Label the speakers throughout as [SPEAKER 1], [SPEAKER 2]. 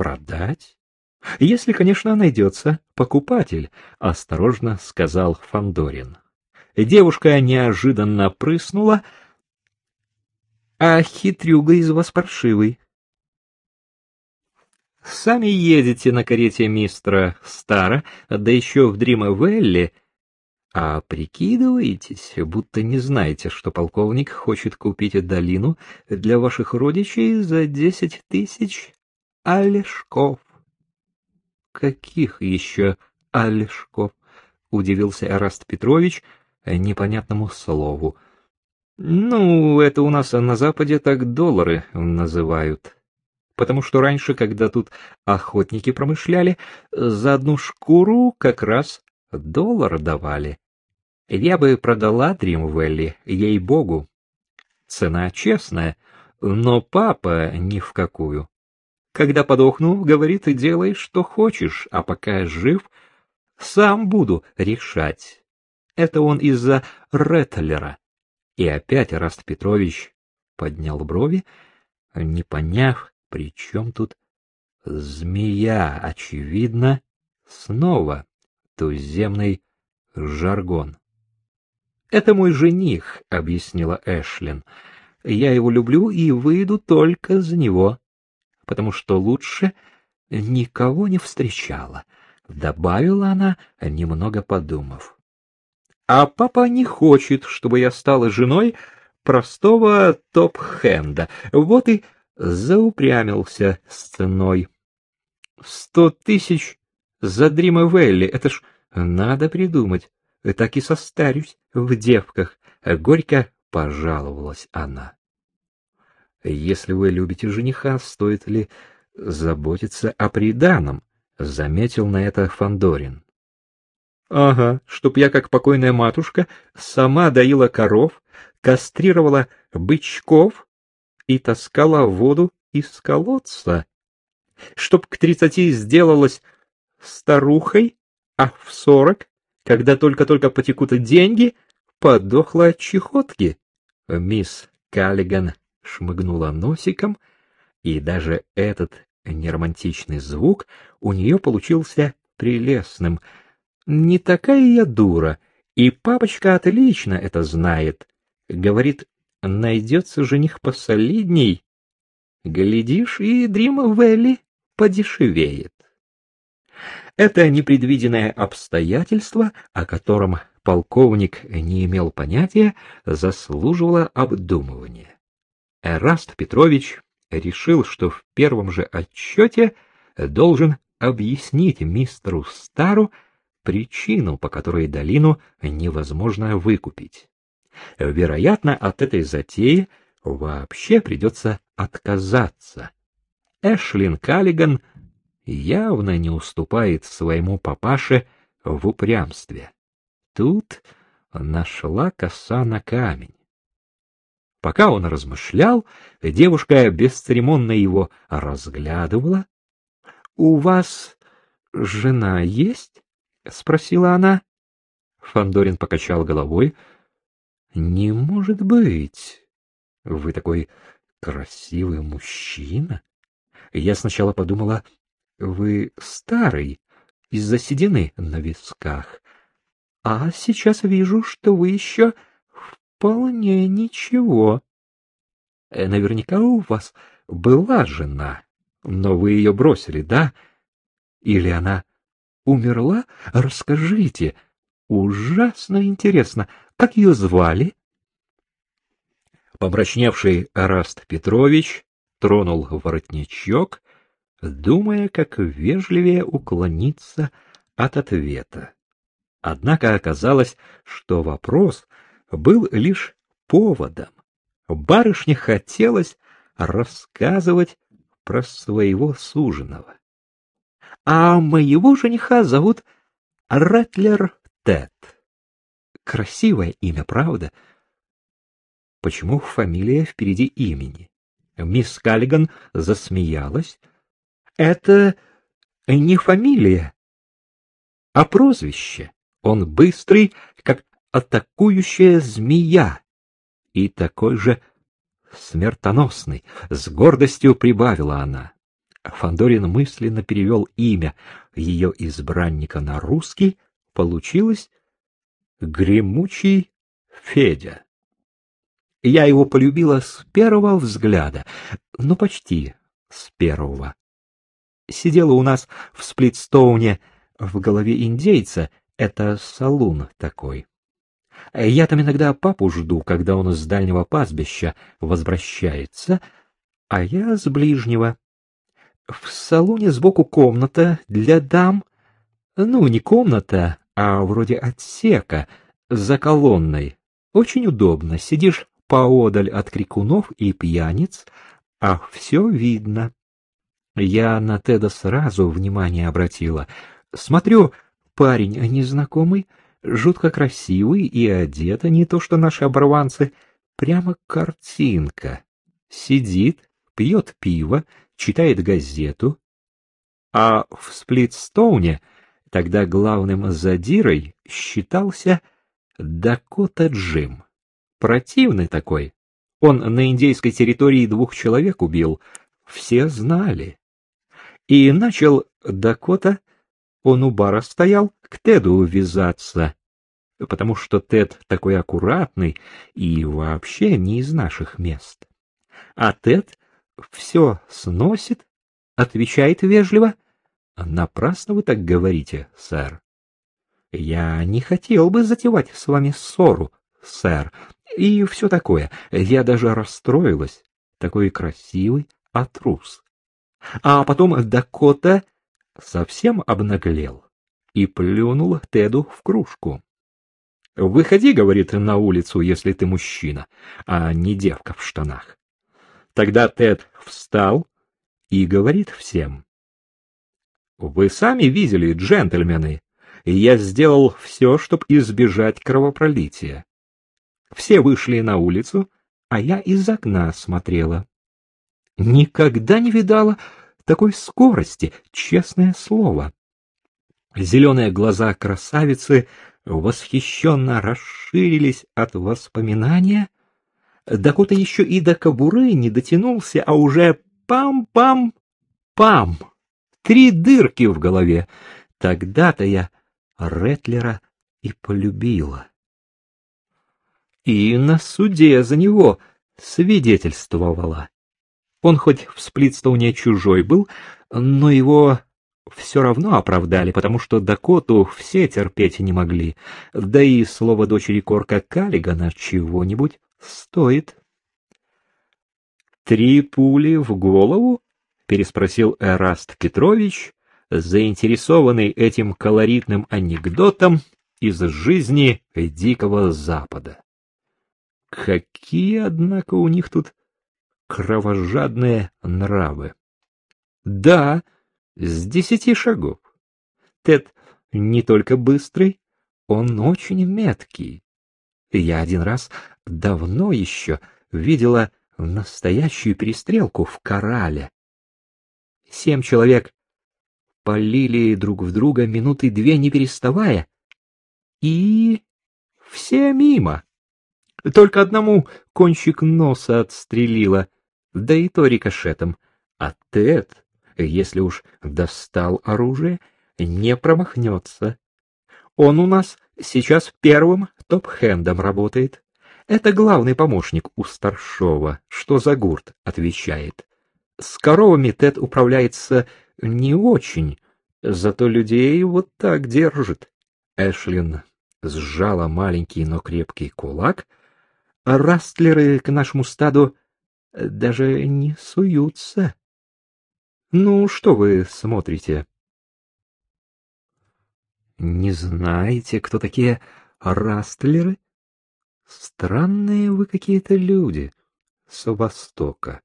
[SPEAKER 1] Продать? Если, конечно, найдется покупатель, осторожно сказал Фандорин. Девушка неожиданно прыснула, а хитрюга из вас паршивый. Сами едете на карете мистера Стара, да еще в Дрима-Велли, а прикидываетесь, будто не знаете, что полковник хочет купить долину для ваших родичей за десять тысяч олешков. — Каких еще олешков? — удивился Эраст Петрович непонятному слову. — Ну, это у нас на Западе так доллары называют. Потому что раньше, когда тут охотники промышляли, за одну шкуру как раз доллар давали. Я бы продала Dream Valley, ей-богу. Цена честная, но папа ни в какую. Когда подохну, говорит, делай, что хочешь, а пока жив, сам буду решать. Это он из-за Реттлера. И опять Эраст Петрович поднял брови, не поняв, при чем тут змея, очевидно, снова туземный жаргон. «Это мой жених», — объяснила Эшлин. «Я его люблю и выйду только за него, потому что лучше никого не встречала», — добавила она, немного подумав. «А папа не хочет, чтобы я стала женой простого top-hand а, вот и заупрямился с ценой. Сто тысяч за Дрима Велли, это ж надо придумать так и состарюсь в девках, — горько пожаловалась она. — Если вы любите жениха, стоит ли заботиться о приданом? — заметил на это Фандорин. Ага, чтоб я, как покойная матушка, сама доила коров, кастрировала бычков и таскала воду из колодца. Чтоб к тридцати сделалась старухой, а в сорок когда только-только потекут деньги, подохла от чехотки. Мисс Каллиган шмыгнула носиком, и даже этот неромантичный звук у нее получился прелестным. Не такая я дура, и папочка отлично это знает. Говорит, найдется жених посолидней. Глядишь, и Дрима Велли подешевеет. Это непредвиденное обстоятельство, о котором полковник не имел понятия, заслуживало обдумывания. Эраст Петрович решил, что в первом же отчете должен объяснить мистеру Стару причину, по которой долину невозможно выкупить. Вероятно, от этой затеи вообще придется отказаться. Эшлин Каллиган явно не уступает своему папаше в упрямстве. Тут нашла коса на камень. Пока он размышлял, девушка бесцеремонно его разглядывала. — У вас жена есть? — спросила она. Фандорин покачал головой. — Не может быть. Вы такой красивый мужчина. Я сначала подумала, вы старый, из-за седины на висках. А сейчас вижу, что вы еще вполне ничего. Э, наверняка у вас была жена, но вы ее бросили, да? Или она умерла? Расскажите. Ужасно интересно. Как ее звали? Помрачневший Араст Петрович тронул воротничок думая, как вежливее уклониться от ответа. Однако оказалось, что вопрос был лишь поводом. Барышне хотелось рассказывать про своего суженого. А моего жениха зовут Ратлер Тед. Красивое имя, правда? Почему фамилия впереди имени? Мисс Каллиган засмеялась, это не фамилия, а прозвище. Он быстрый, атакующая змея, и такой же смертоносный, с гордостью прибавила она. Фандорин мысленно перевел имя ее избранника на русский, получилось «Гремучий Федя». Я его полюбила с первого взгляда, ну почти с первого. Сидела у нас в Сплитстоуне в голове индейца, это салун такой. Я там иногда папу жду, когда он с дальнего пастбища возвращается, а я с ближнего. В салоне сбоку комната для дам. Ну, не комната, а вроде отсека, за колонной. Очень удобно. Сидишь поодаль от крикунов и пьяниц, а все видно. Я на Теда сразу внимание обратила. Смотрю, парень незнакомый, жутко красивый и одет, а не то что наши оборванцы, прямо картинка. Сидит, пьет пиво, читает газету. А в Сплитстоуне тогда главным задирой считался Дакота Джим. Противный такой. Он на индейской территории двух человек убил. Все знали. И начал Дакота, он у бара стоял, к Теду ввязаться, потому что Тед такой аккуратный и вообще не из наших мест. А Тед все сносит, отвечает вежливо. Напрасно вы так говорите, сэр. Я не хотел бы затевать с вами ссору, сэр, и все такое. Я даже расстроилась. Такой красивый, а. А потом Дакота совсем обнаглел и плюнул Теду в кружку. «Выходи, — говорит, — на улицу, если ты мужчина, а не девка в штанах». Тогда Тед встал и говорит всем. «Вы сами видели, джентльмены, я сделал все, чтобы избежать кровопролития. Все вышли на улицу, а я из окна смотрела. Никогда не видала такой скорости, честное слово. Зеленые глаза красавицы восхищенно расширились от воспоминания. Дакота еще и до кобуры не дотянулся, а уже пам-пам-пам. Три дырки в голове. Тогда-то я Ретлера и полюбила и на суде за него свидетельствовала. Он хоть в Сплитстоуне чужой был, но его все равно оправдали, потому что Дакоту все терпеть не могли, да и слово дочери Корка Каллигана чего-нибудь стоит. «Три пули в голову?» — переспросил Эраст Петрович, заинтересованный этим колоритным анекдотом из жизни Дикого Запада. Какие, однако, у них тут кровожадные нравы. Да, с десяти шагов. Тед не только быстрый, он очень меткий. Я один раз давно еще видела настоящую перестрелку в Корале. Семь человек полили друг в друга минуты две не переставая, и все мимо. Только одному кончик носа отстрелила, да и то рикошетом. А Тед, если уж достал оружие, не промахнется. Он у нас сейчас первым топ-хендом работает. Это главный помощник у старшова, что за гурт отвечает. С коровами Тед управляется не очень, зато людей вот так держит. Эшлин сжала маленький, но крепкий кулак — растлеры к нашему стаду даже не суются. Ну, что вы смотрите? Не знаете, кто такие растлеры? Странные вы какие-то люди с Востока.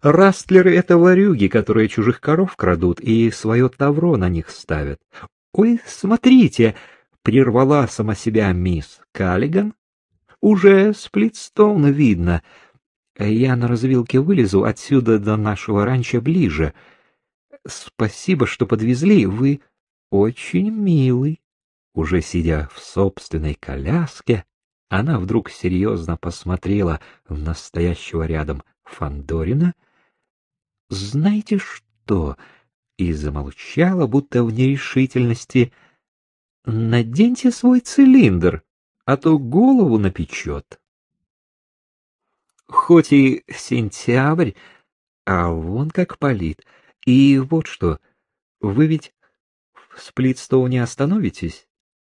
[SPEAKER 1] Растлеры — это ворюги, которые чужих коров крадут и свое тавро на них ставят. Ой, смотрите, прервала сама себя мисс Каллиган, уже Сплитстоун видно. Я на развилке вылезу отсюда до нашего ранчо ближе. Спасибо, что подвезли. Вы очень милый. Уже сидя в собственной коляске, она вдруг серьезно посмотрела в настоящего рядом Фандорина. Знаете, что? И замолчала, будто в нерешительности. Наденьте свой цилиндр, а то голову напечет. Хоть и сентябрь, а вон как палит. И вот что, вы ведь в Сплитстоуне остановитесь?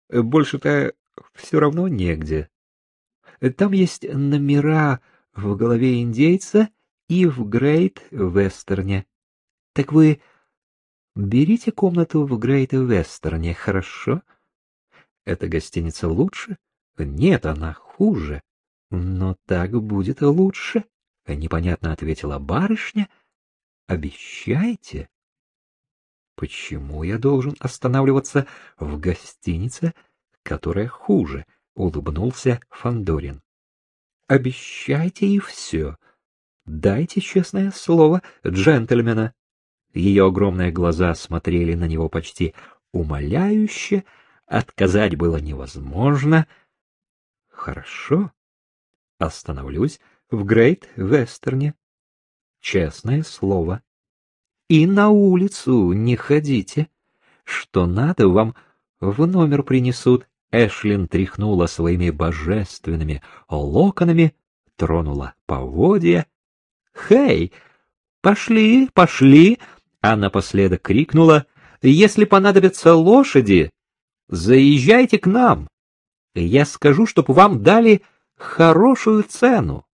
[SPEAKER 1] Больше-то все равно негде. Там есть номера в голове индейца и в Грейт-Вестерне. Так вы берите комнату в Грейт-Вестерне, хорошо? Эта гостиница лучше? Нет, она хуже. Но так будет лучше, — непонятно ответила барышня. Обещайте. Почему я должен останавливаться в гостинице, которая хуже? — улыбнулся Фандорин. Обещайте и все. Дайте честное слово джентльмена. Ее огромные глаза смотрели на него почти умоляюще, отказать было невозможно. Хорошо, остановлюсь в Грейт-Вестерне. Честное слово. И на улицу не ходите. Что надо, вам в номер принесут. Эшлин тряхнула своими божественными локонами, тронула поводья. «Хей! Пошли, пошли!» А напоследок крикнула. «Если понадобятся лошади, заезжайте к нам. Я скажу, чтоб вам дали хорошую цену.